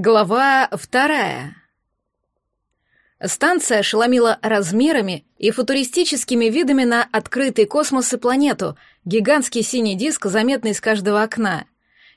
Глава вторая. Станция ошеломила размерами и футуристическими видами на открытый космос и планету, гигантский синий диск, заметный из каждого окна.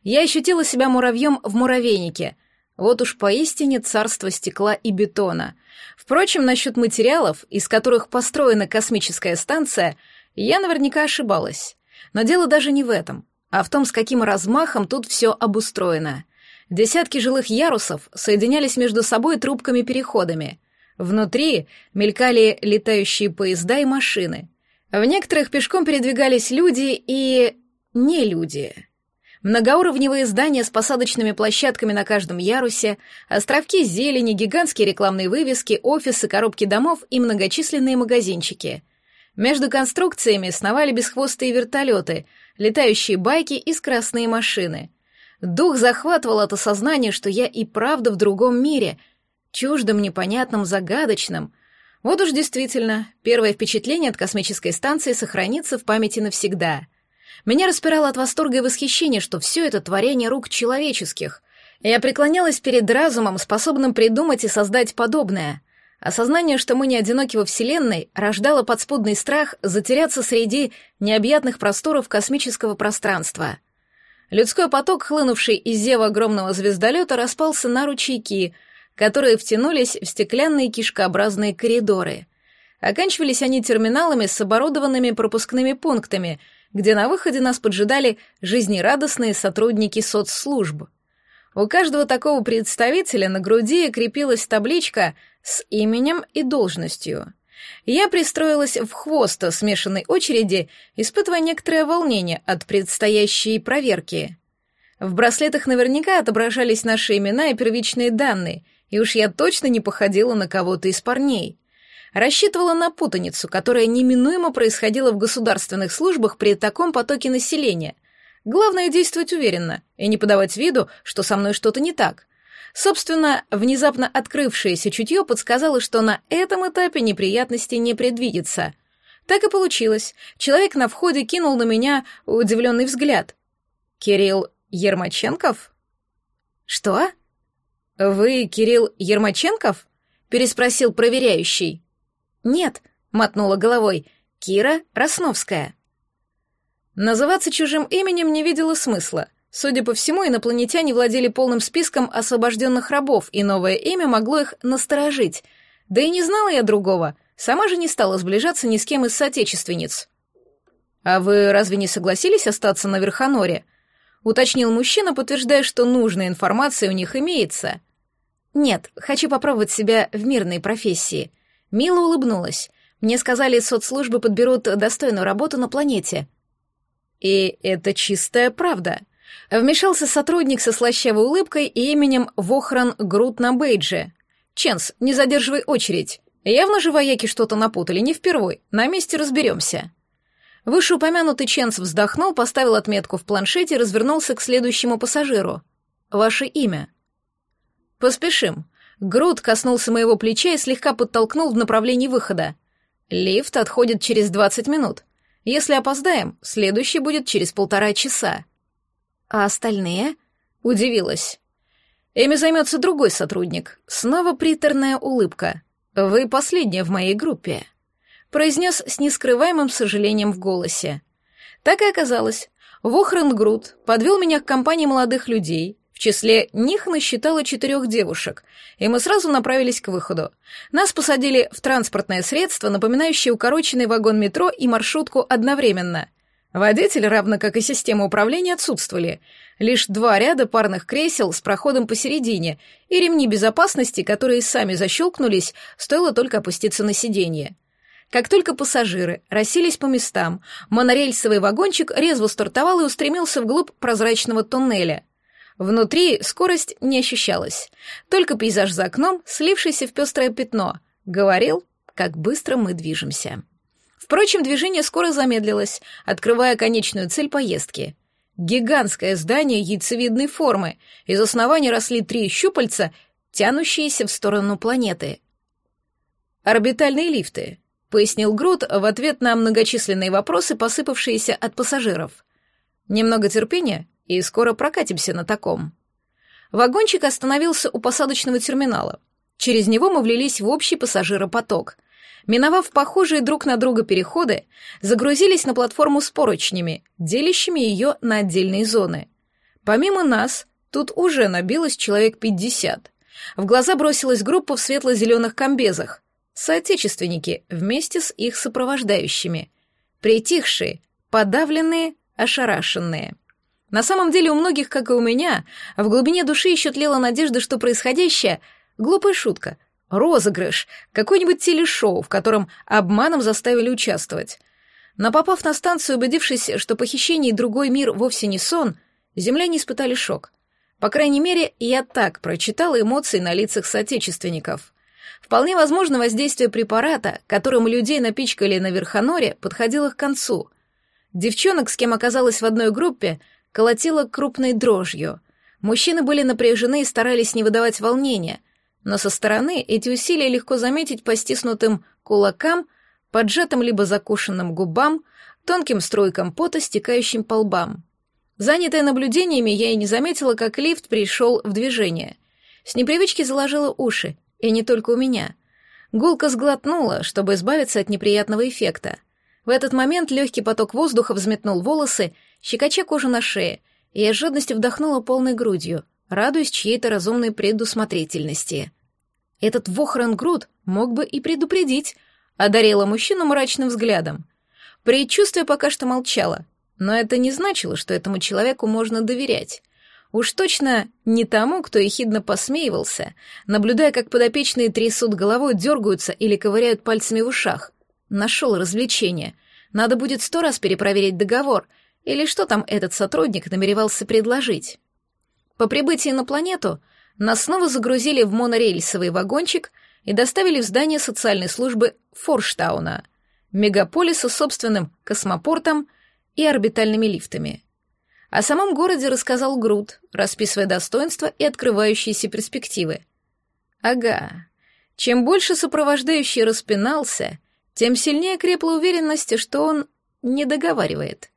Я ощутила себя муравьем в муравейнике. Вот уж поистине царство стекла и бетона. Впрочем, насчет материалов, из которых построена космическая станция, я наверняка ошибалась. Но дело даже не в этом, а в том, с каким размахом тут все обустроено — Десятки жилых ярусов соединялись между собой трубками-переходами. Внутри мелькали летающие поезда и машины. В некоторых пешком передвигались люди и... не люди. Многоуровневые здания с посадочными площадками на каждом ярусе, островки зелени, гигантские рекламные вывески, офисы, коробки домов и многочисленные магазинчики. Между конструкциями сновали бесхвостые вертолеты, летающие байки и скоростные машины — Дух захватывал от осознания, что я и правда в другом мире, чуждом, непонятном, загадочном. Вот уж действительно, первое впечатление от космической станции сохранится в памяти навсегда. Меня распирало от восторга и восхищения, что все это творение рук человеческих. Я преклонялась перед разумом, способным придумать и создать подобное. Осознание, что мы не одиноки во Вселенной, рождало подспудный страх затеряться среди необъятных просторов космического пространства — Людской поток, хлынувший из зева огромного звездолета, распался на ручейки, которые втянулись в стеклянные кишкообразные коридоры. Оканчивались они терминалами с оборудованными пропускными пунктами, где на выходе нас поджидали жизнерадостные сотрудники соцслужб. У каждого такого представителя на груди крепилась табличка с именем и должностью. Я пристроилась в хвост смешанной очереди, испытывая некоторое волнение от предстоящей проверки. В браслетах наверняка отображались наши имена и первичные данные, и уж я точно не походила на кого-то из парней. Рассчитывала на путаницу, которая неминуемо происходила в государственных службах при таком потоке населения. Главное — действовать уверенно и не подавать виду, что со мной что-то не так. Собственно, внезапно открывшееся чутье подсказало, что на этом этапе неприятностей не предвидится. Так и получилось. Человек на входе кинул на меня удивленный взгляд. «Кирилл Ермаченков?» «Что?» «Вы Кирилл Ермаченков?» — переспросил проверяющий. «Нет», — мотнула головой, — «Кира Росновская». Называться чужим именем не видела смысла — Судя по всему, инопланетяне владели полным списком освобожденных рабов, и новое имя могло их насторожить. Да и не знала я другого, сама же не стала сближаться ни с кем из соотечественниц. «А вы разве не согласились остаться на Верхоноре?» — уточнил мужчина, подтверждая, что нужная информация у них имеется. «Нет, хочу попробовать себя в мирной профессии». Мила улыбнулась. «Мне сказали, соцслужбы подберут достойную работу на планете». «И это чистая правда», Вмешался сотрудник со слащавой улыбкой и именем Вохран Грут на бейдже. «Ченс, не задерживай очередь. Явно же вояки что-то напутали, не впервой. На месте разберемся». Вышеупомянутый Ченс вздохнул, поставил отметку в планшете и развернулся к следующему пассажиру. «Ваше имя?» «Поспешим». Грут коснулся моего плеча и слегка подтолкнул в направлении выхода. «Лифт отходит через 20 минут. Если опоздаем, следующий будет через полтора часа». А остальные? Удивилась. Эми займется другой сотрудник. Снова приторная улыбка. Вы последняя в моей группе. Произнес с нескрываемым сожалением в голосе. Так и оказалось. Вохрен Грут подвел меня к компании молодых людей, в числе них насчитало четырех девушек, и мы сразу направились к выходу. Нас посадили в транспортное средство, напоминающее укороченный вагон метро и маршрутку одновременно — Водитель, равно как и система управления, отсутствовали. Лишь два ряда парных кресел с проходом посередине и ремни безопасности, которые сами защелкнулись, стоило только опуститься на сиденье. Как только пассажиры расселись по местам, монорельсовый вагончик резво стартовал и устремился вглубь прозрачного туннеля. Внутри скорость не ощущалась, только пейзаж за окном, слившийся в пестрое пятно, говорил, как быстро мы движемся. Впрочем, движение скоро замедлилось, открывая конечную цель поездки. Гигантское здание яйцевидной формы, из основания росли три щупальца, тянущиеся в сторону планеты. «Орбитальные лифты», — пояснил Грут в ответ на многочисленные вопросы, посыпавшиеся от пассажиров. «Немного терпения, и скоро прокатимся на таком». Вагончик остановился у посадочного терминала. Через него мы влились в общий пассажиропоток. Миновав похожие друг на друга переходы, загрузились на платформу с поручнями, делящими ее на отдельные зоны. Помимо нас, тут уже набилось человек пятьдесят. В глаза бросилась группа в светло-зеленых комбезах. Соотечественники вместе с их сопровождающими. Притихшие, подавленные, ошарашенные. На самом деле у многих, как и у меня, в глубине души еще тлела надежда, что происходящее — глупая шутка, розыгрыш, какое-нибудь телешоу, в котором обманом заставили участвовать. Но попав на станцию, убедившись, что похищение и другой мир вовсе не сон, земляне испытали шок. По крайней мере, я так прочитала эмоции на лицах соотечественников. Вполне возможно, воздействие препарата, которым людей напичкали на Верхоноре, подходило к концу. Девчонок, с кем оказалась в одной группе, колотило крупной дрожью. Мужчины были напряжены и старались не выдавать волнения, но со стороны эти усилия легко заметить по стиснутым кулакам, поджатым либо закушенным губам, тонким струйкам пота, стекающим по лбам. Занятая наблюдениями, я и не заметила, как лифт пришел в движение. С непривычки заложила уши, и не только у меня. Гулка сглотнула, чтобы избавиться от неприятного эффекта. В этот момент легкий поток воздуха взметнул волосы щекоча кожу на шее, и я с жадностью вдохнула полной грудью, радуясь чьей-то разумной предусмотрительности. Этот Вохран Груд мог бы и предупредить, одарила мужчину мрачным взглядом. Предчувствие пока что молчало, но это не значило, что этому человеку можно доверять. Уж точно не тому, кто ехидно посмеивался, наблюдая, как подопечные трясут головой, дергаются или ковыряют пальцами в ушах. Нашел развлечение. Надо будет сто раз перепроверить договор — или что там этот сотрудник намеревался предложить? По прибытии на планету нас снова загрузили в монорельсовый вагончик и доставили в здание социальной службы Форштауна, мегаполиса с собственным космопортом и орбитальными лифтами. О самом городе рассказал Грут, расписывая достоинства и открывающиеся перспективы. Ага, чем больше сопровождающий распинался, тем сильнее крепла уверенность, что он не договаривает.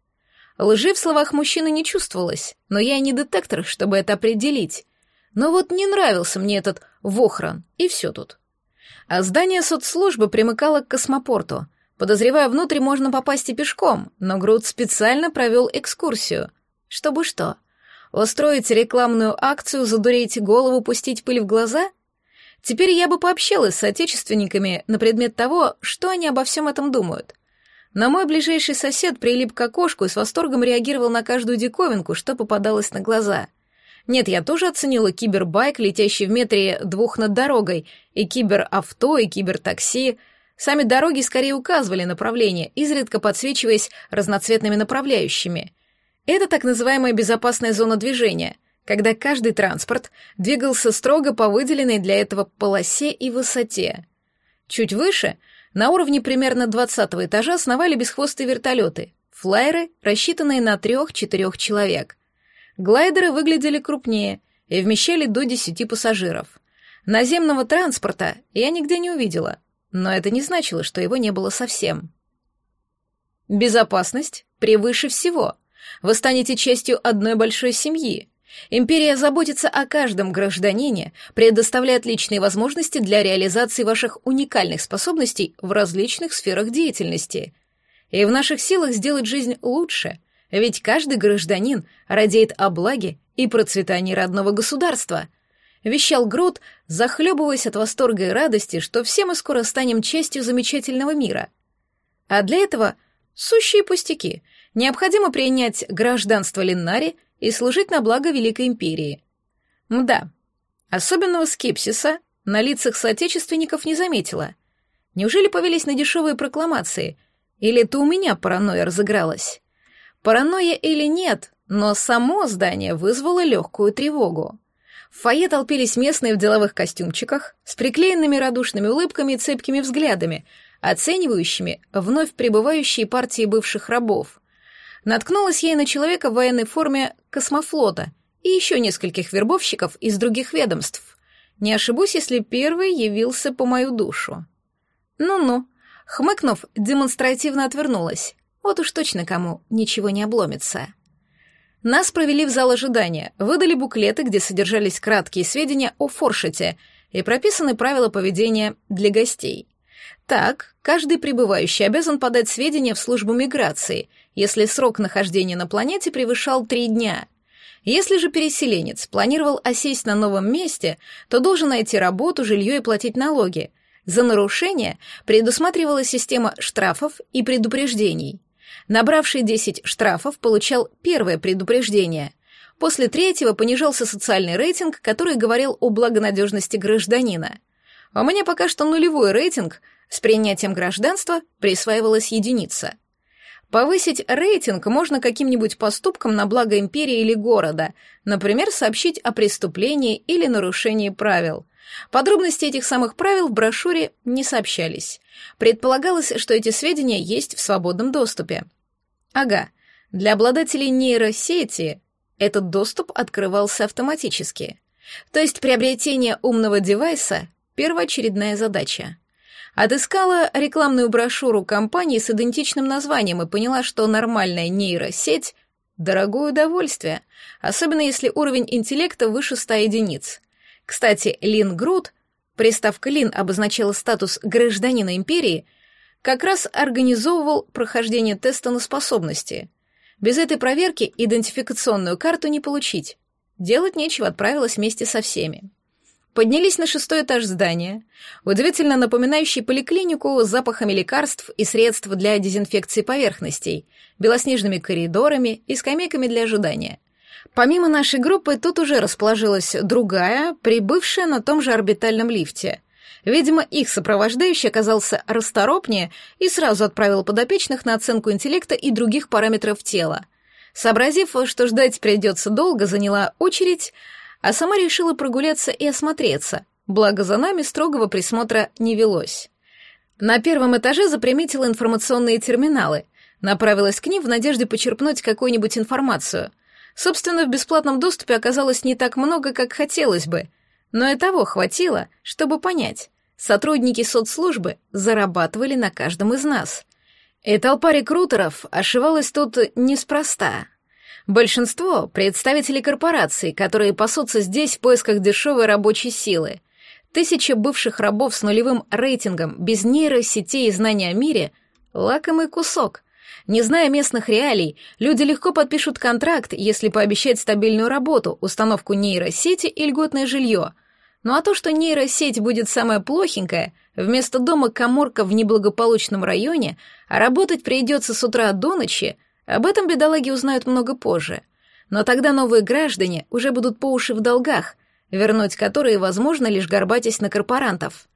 Лжи в словах мужчины не чувствовалось, но я не детектор, чтобы это определить. Но вот не нравился мне этот Вохран, и все тут. А здание соцслужбы примыкало к космопорту. Подозревая, внутрь можно попасть и пешком, но Груд специально провел экскурсию. Чтобы что? Устроить рекламную акцию, задуреть голову, пустить пыль в глаза? Теперь я бы пообщалась с отечественниками на предмет того, что они обо всем этом думают — но мой ближайший сосед прилип к окошку и с восторгом реагировал на каждую диковинку, что попадалось на глаза. Нет, я тоже оценила кибербайк, летящий в метре двух над дорогой, и киберавто, и кибертакси. Сами дороги скорее указывали направление, изредка подсвечиваясь разноцветными направляющими. Это так называемая безопасная зона движения, когда каждый транспорт двигался строго по выделенной для этого полосе и высоте. Чуть выше — на уровне примерно 20 этажа сновали бесхвостые вертолеты, флайеры, рассчитанные на трех-четырех человек. Глайдеры выглядели крупнее и вмещали до 10 пассажиров. Наземного транспорта я нигде не увидела, но это не значило, что его не было совсем. Безопасность превыше всего. Вы станете частью одной большой семьи. Империя заботится о каждом гражданине, предоставляет личные возможности для реализации ваших уникальных способностей в различных сферах деятельности. И в наших силах сделать жизнь лучше, ведь каждый гражданин радеет о благе и процветании родного государства. Вещал Грут, захлебываясь от восторга и радости, что все мы скоро станем частью замечательного мира. А для этого сущие пустяки. Необходимо принять гражданство Линнари и служить на благо Великой Империи. Мда, особенного скепсиса на лицах соотечественников не заметила. Неужели повелись на дешевые прокламации? Или это у меня паранойя разыгралась? Паранойя или нет, но само здание вызвало легкую тревогу. В фойе толпились местные в деловых костюмчиках, с приклеенными радушными улыбками и цепкими взглядами, оценивающими вновь прибывающие партии бывших рабов. Наткнулась и на человека в военной форме космофлота и еще нескольких вербовщиков из других ведомств. Не ошибусь, если первый явился по мою душу. Ну-ну, хмыкнув, демонстративно отвернулась. Вот уж точно кому ничего не обломится. Нас провели в зал ожидания, выдали буклеты, где содержались краткие сведения о форшете и прописаны правила поведения для гостей. Так, каждый прибывающий обязан подать сведения в службу миграции, если срок нахождения на планете превышал три дня. Если же переселенец планировал осесть на новом месте, то должен найти работу, жилье и платить налоги. За нарушение предусматривалась система штрафов и предупреждений. Набравший 10 штрафов получал первое предупреждение. После третьего понижался социальный рейтинг, который говорил о благонадежности гражданина. А у меня пока что нулевой рейтинг, с принятием гражданства присваивалась единица. Повысить рейтинг можно каким-нибудь поступком на благо империи или города, например, сообщить о преступлении или нарушении правил. Подробности этих самых правил в брошюре не сообщались. Предполагалось, что эти сведения есть в свободном доступе. Ага, для обладателей нейросети этот доступ открывался автоматически. То есть приобретение умного девайса — первоочередная задача. Отыскала рекламную брошюру компании с идентичным названием и поняла, что нормальная нейросеть — дорогое удовольствие, особенно если уровень интеллекта выше 100 единиц. Кстати, Лин Грут, приставка Лин обозначала статус гражданина империи, как раз организовывал прохождение теста на способности. Без этой проверки идентификационную карту не получить. Делать нечего, отправилась вместе со всеми. Поднялись на шестой этаж здания, удивительно напоминающий поликлинику с запахами лекарств и средств для дезинфекции поверхностей, белоснежными коридорами и скамейками для ожидания. Помимо нашей группы, тут уже расположилась другая, прибывшая на том же орбитальном лифте. Видимо, их сопровождающий оказался расторопнее и сразу отправил подопечных на оценку интеллекта и других параметров тела. Сообразив, что ждать придется долго, заняла очередь, а сама решила прогуляться и осмотреться, благо за нами строгого присмотра не велось. На первом этаже заприметила информационные терминалы, направилась к ним в надежде почерпнуть какую-нибудь информацию. Собственно, в бесплатном доступе оказалось не так много, как хотелось бы, но и того хватило, чтобы понять. Сотрудники соцслужбы зарабатывали на каждом из нас. И толпа рекрутеров ошивалась тут неспроста. Большинство — представители корпораций, которые пасутся здесь в поисках дешевой рабочей силы. Тысячи бывших рабов с нулевым рейтингом, без нейросетей и знания о мире — лакомый кусок. Не зная местных реалий, люди легко подпишут контракт, если пообещать стабильную работу, установку нейросети и льготное жилье. Ну а то, что нейросеть будет самая плохенькая, вместо дома коморка в неблагополучном районе, а работать придется с утра до ночи, об этом бедолаги узнают много позже. Но тогда новые граждане уже будут по уши в долгах, вернуть которые возможно лишь горбатясь на корпорантов.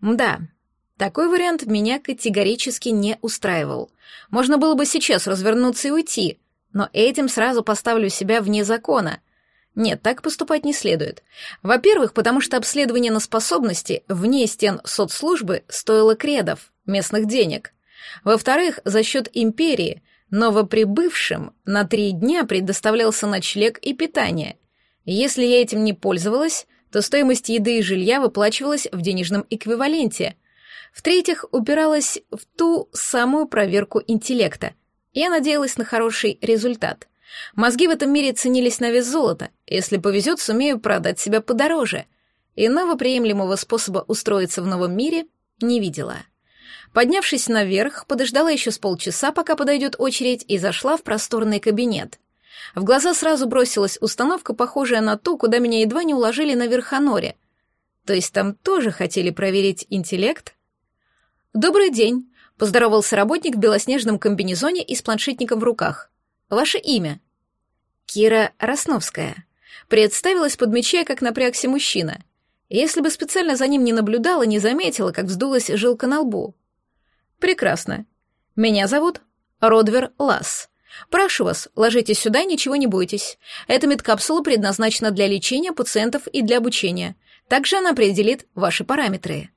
Мда, такой вариант меня категорически не устраивал. Можно было бы сейчас развернуться и уйти, но этим сразу поставлю себя вне закона. Нет, так поступать не следует. Во-первых, потому что обследование на способности вне стен соцслужбы стоило кредов, местных денег. Во-вторых, за счет империи Новоприбывшим на три дня предоставлялся ночлег и питание. Если я этим не пользовалась, то стоимость еды и жилья выплачивалась в денежном эквиваленте. В-третьих, упиралась в ту самую проверку интеллекта. Я надеялась на хороший результат. Мозги в этом мире ценились на вес золота. Если повезет, сумею продать себя подороже. Иного приемлемого способа устроиться в новом мире не видела. Поднявшись наверх, подождала еще с полчаса, пока подойдет очередь, и зашла в просторный кабинет. В глаза сразу бросилась установка, похожая на ту, куда меня едва не уложили на Верхоноре. То есть там тоже хотели проверить интеллект? «Добрый день», — поздоровался работник в белоснежном комбинезоне и с планшетником в руках. «Ваше имя?» «Кира Росновская». Представилась, подмечая, как напрягся мужчина. Если бы специально за ним не наблюдала, не заметила, как вздулась жилка на лбу. Прекрасно. Меня зовут Родвер Ласс. Прошу вас, ложитесь сюда, ничего не бойтесь. Эта медкапсула предназначена для лечения пациентов и для обучения. Также она определит ваши параметры.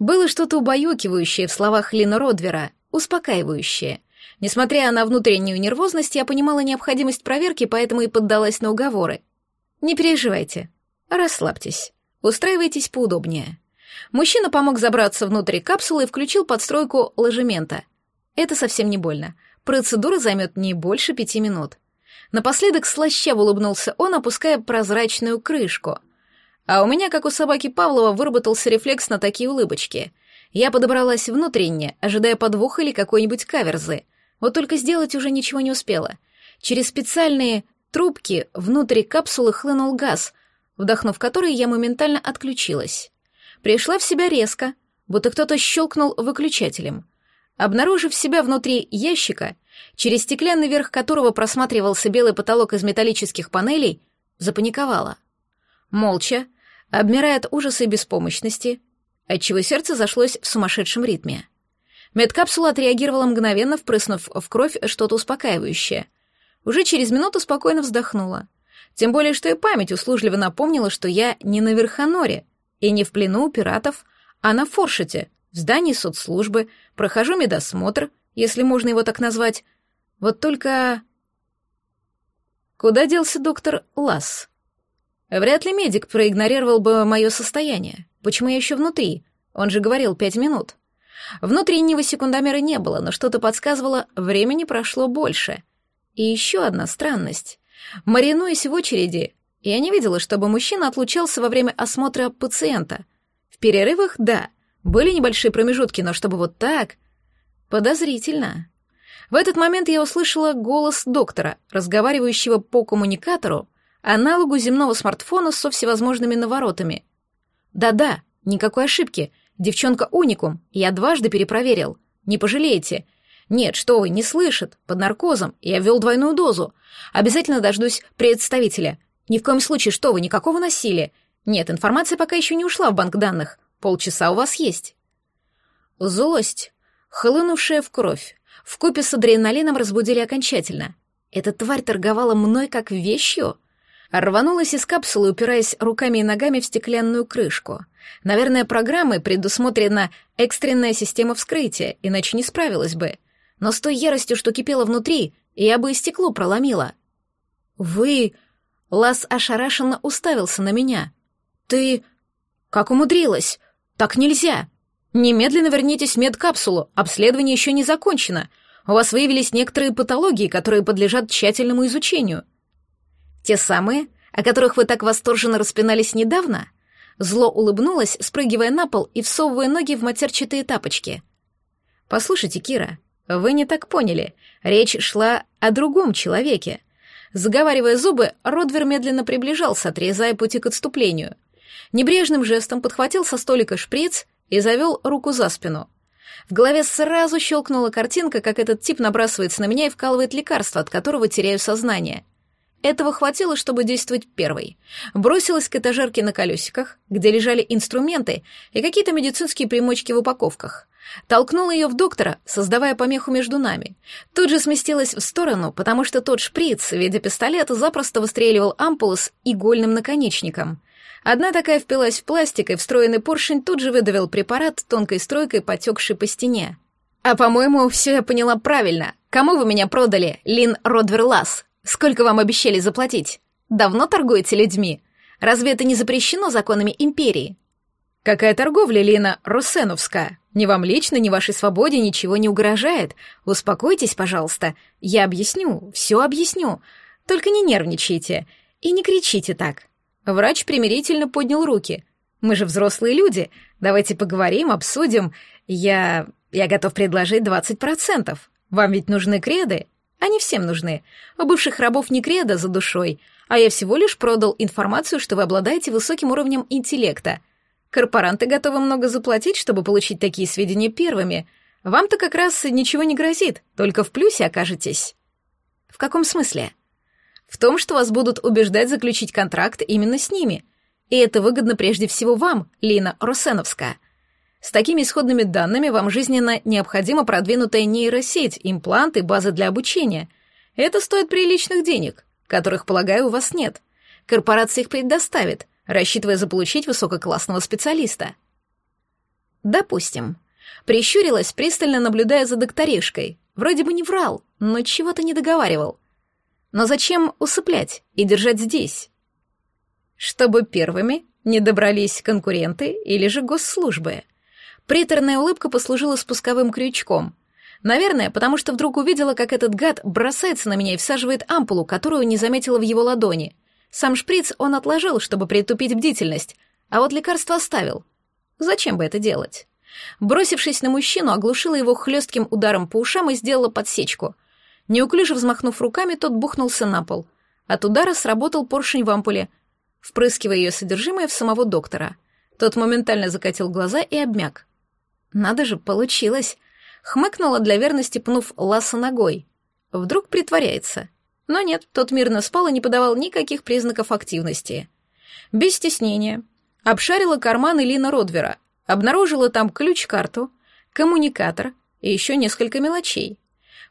Было что-то убаюкивающее в словах Лина Родвера, успокаивающее. Несмотря на внутреннюю нервозность, я понимала необходимость проверки, поэтому и поддалась на уговоры. Не переживайте. Расслабьтесь. Устраивайтесь поудобнее. Мужчина помог забраться внутрь капсулы и включил подстройку ложемента. Это совсем не больно. Процедура займет не больше пяти минут. Напоследок слащаво улыбнулся он, опуская прозрачную крышку. А у меня, как у собаки Павлова, выработался рефлекс на такие улыбочки. Я подобралась внутренне, ожидая подвоха или какой-нибудь каверзы. Вот только сделать уже ничего не успела. Через специальные трубки внутрь капсулы хлынул газ, вдохнув который, я моментально отключилась. Пришла в себя резко, будто кто-то щелкнул выключателем. Обнаружив себя внутри ящика, через стеклянный верх которого просматривался белый потолок из металлических панелей, запаниковала. Молча, обмирая от ужаса и беспомощности, отчего сердце зашлось в сумасшедшем ритме. Медкапсула отреагировала мгновенно, впрыснув в кровь что-то успокаивающее. Уже через минуту спокойно вздохнула. Тем более, что и память услужливо напомнила, что я не на Верхоноре и не в плену у пиратов, а на Форшете, в здании соцслужбы, прохожу медосмотр, если можно его так назвать. Вот только... Куда делся доктор Ласс? Вряд ли медик проигнорировал бы мое состояние. Почему я еще внутри? Он же говорил пять минут. Внутреннего секундомера не было, но что-то подсказывало, времени прошло больше. И еще одна странность. Маринуясь в очереди, я не видела, чтобы мужчина отлучался во время осмотра пациента. В перерывах — да, были небольшие промежутки, но чтобы вот так... Подозрительно. В этот момент я услышала голос доктора, разговаривающего по коммуникатору, аналогу земного смартфона со всевозможными наворотами. Да-да, никакой ошибки. Девчонка уникум, я дважды перепроверил. Не пожалеете. Нет, что вы, не слышит. Под наркозом. Я ввел двойную дозу. Обязательно дождусь представителя. Ни в коем случае, что вы, никакого насилия. Нет, информация пока еще не ушла в банк данных. Полчаса у вас есть. Злость, хлынувшая в кровь, вкупе с адреналином разбудили окончательно. Эта тварь торговала мной как вещью. Рванулась из капсулы, упираясь руками и ногами в стеклянную крышку. Наверное, программой предусмотрена экстренная система вскрытия, иначе не справилась бы. Но с той яростью, что кипела внутри, я бы и стекло проломила. «Вы...» Лас ошарашенно уставился на меня. «Ты... как умудрилась? Так нельзя! Немедленно вернитесь в медкапсулу, обследование еще не закончено. У вас выявились некоторые патологии, которые подлежат тщательному изучению». «Те самые, о которых вы так восторженно распинались недавно?» Зло улыбнулась, спрыгивая на пол и всовывая ноги в матерчатые тапочки. «Послушайте, Кира, вы не так поняли. Речь шла о другом человеке. Заговаривая зубы, Родвер медленно приближался, отрезая пути к отступлению. Небрежным жестом подхватил со столика шприц и завел руку за спину. В голове сразу щелкнула картинка, как этот тип набрасывается на меня и вкалывает лекарство, от которого теряю сознание. Этого хватило, чтобы действовать первой. Бросилась к этажерке на колесиках, где лежали инструменты и какие-то медицинские примочки в упаковках. Толкнула ее в доктора, создавая помеху между нами. Тут же сместилась в сторону, потому что тот шприц в виде пистолета запросто выстреливал ампулу с игольным наконечником. Одна такая впилась в пластик, и встроенный поршень тут же выдавил препарат тонкой стройкой, потекший по стене. «А, по-моему, все я поняла правильно. Кому вы меня продали, Лин Родверлас? Сколько вам обещали заплатить? Давно торгуете людьми? Разве это не запрещено законами империи?» «Какая торговля, Лина Русеновская? Ни вам лично, ни вашей свободе ничего не угрожает. Успокойтесь, пожалуйста. Я объясню, все объясню. Только не нервничайте и не кричите так». Врач примирительно поднял руки. «Мы же взрослые люди. Давайте поговорим, обсудим. Я... я готов предложить 20%. Вам ведь нужны креды? Они всем нужны. У бывших рабов не кредо за душой, а я всего лишь продал информацию, что вы обладаете высоким уровнем интеллекта — Корпоранты готовы много заплатить, чтобы получить такие сведения первыми. Вам-то как раз ничего не грозит, только в плюсе окажетесь. В каком смысле? В том, что вас будут убеждать заключить контракт именно с ними. И это выгодно прежде всего вам, Лина Росеновская. С такими исходными данными вам жизненно необходима продвинутая нейросеть, импланты, базы для обучения. Это стоит приличных денег, которых, полагаю, у вас нет. Корпорация их предоставит, рассчитывая заполучить высококлассного специалиста. Допустим. Прищурилась, пристально наблюдая за докторишкой. Вроде бы не врал, но чего-то не договаривал. Но зачем усыплять и держать здесь? Чтобы первыми не добрались конкуренты или же госслужбы. Приторная улыбка послужила спусковым крючком. Наверное, потому что вдруг увидела, как этот гад бросается на меня и всаживает ампулу, которую не заметила в его ладони. Сам шприц он отложил, чтобы притупить бдительность, а вот лекарство оставил. Зачем бы это делать? Бросившись на мужчину, оглушила его хлестким ударом по ушам и сделала подсечку. Неуклюже взмахнув руками, тот бухнулся на пол. От удара сработал поршень в ампуле, впрыскивая ее содержимое в самого доктора. Тот моментально закатил глаза и обмяк. «Надо же, получилось!» Хмыкнула для верности, пнув Ласса ногой. Вдруг притворяется. Но нет, тот мирно спал и не подавал никаких признаков активности. Без стеснения. Обшарила карманы Лина Родвера, обнаружила там ключ-карту, коммуникатор и еще несколько мелочей.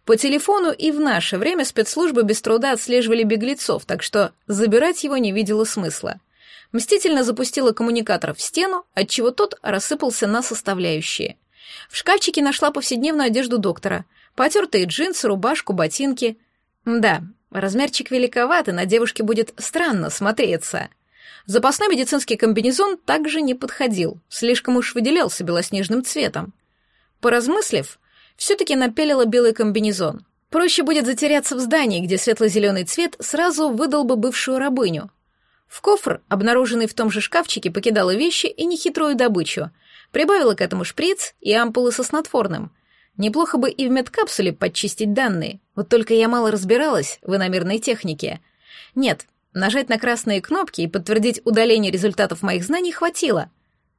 По телефону и в наше время спецслужбы без труда отслеживали беглецов, так что забирать его не видела смысла. Мстительно запустила коммуникатор в стену, отчего тот рассыпался на составляющие — в шкафчике нашла повседневную одежду доктора. Потертые джинсы, рубашку, ботинки. Да, размерчик великоват, и на девушке будет странно смотреться. Запасной медицинский комбинезон также не подходил, слишком уж выделялся белоснежным цветом. Поразмыслив, все-таки напялила белый комбинезон. Проще будет затеряться в здании, где светло-зеленый цвет сразу выдал бы бывшую рабыню. В кофр, обнаруженный в том же шкафчике, покидала вещи и нехитрую добычу — Прибавила к этому шприц и ампулы со снотворным. Неплохо бы и в медкапсуле подчистить данные, вот только я мало разбиралась в иномерной технике. Нет, нажать на красные кнопки и подтвердить удаление результатов моих знаний хватило.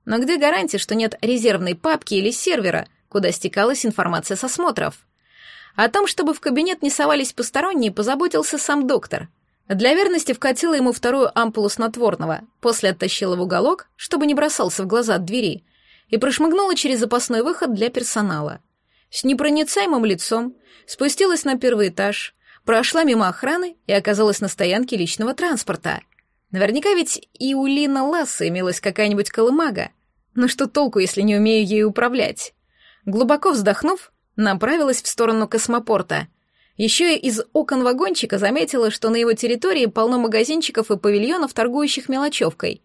Но где гарантия, что нет резервной папки или сервера, куда стекалась информация с осмотров? О том, чтобы в кабинет не совались посторонние, позаботился сам доктор. Для верности вкатила ему вторую ампулу снотворного, после оттащила в уголок, чтобы не бросался в глаза от двери, и прошмыгнула через запасной выход для персонала. С непроницаемым лицом спустилась на первый этаж, прошла мимо охраны и оказалась на стоянке личного транспорта. Наверняка ведь и у Лина Ласса имелась какая-нибудь колымага. Но что толку, если не умею ей управлять? Глубоко вздохнув, направилась в сторону космопорта. Еще и из окон вагончика заметила, что на его территории полно магазинчиков и павильонов, торгующих мелочевкой.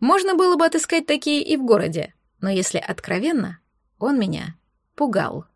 Можно было бы отыскать такие и в городе но если откровенно, он меня пугал.